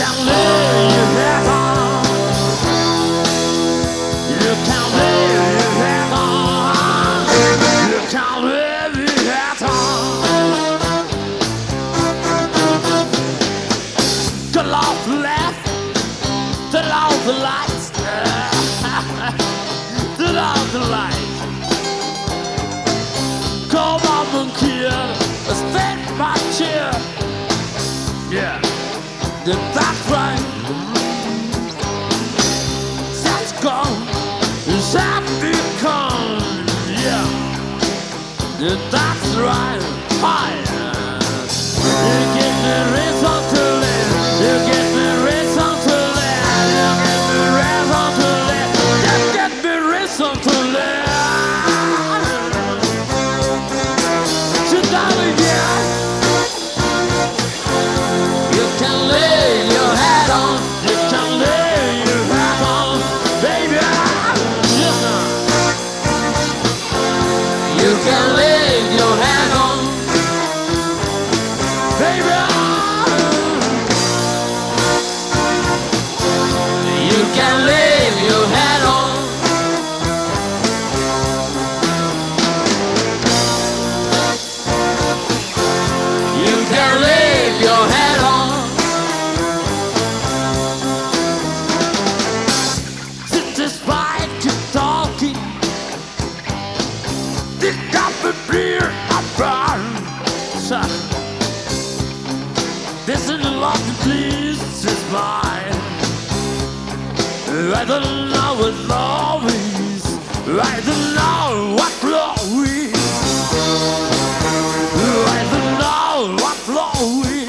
can live in heaven. You can live in heaven. You can live in heaven. Off the off the lights, off the lights. Come on, monkey, my. Yeah. That's right. That's gone. Yeah. That's right. Hi. Can lay your head on, baby. This is love to please is mine. What love is. I don't know what. I don't know what love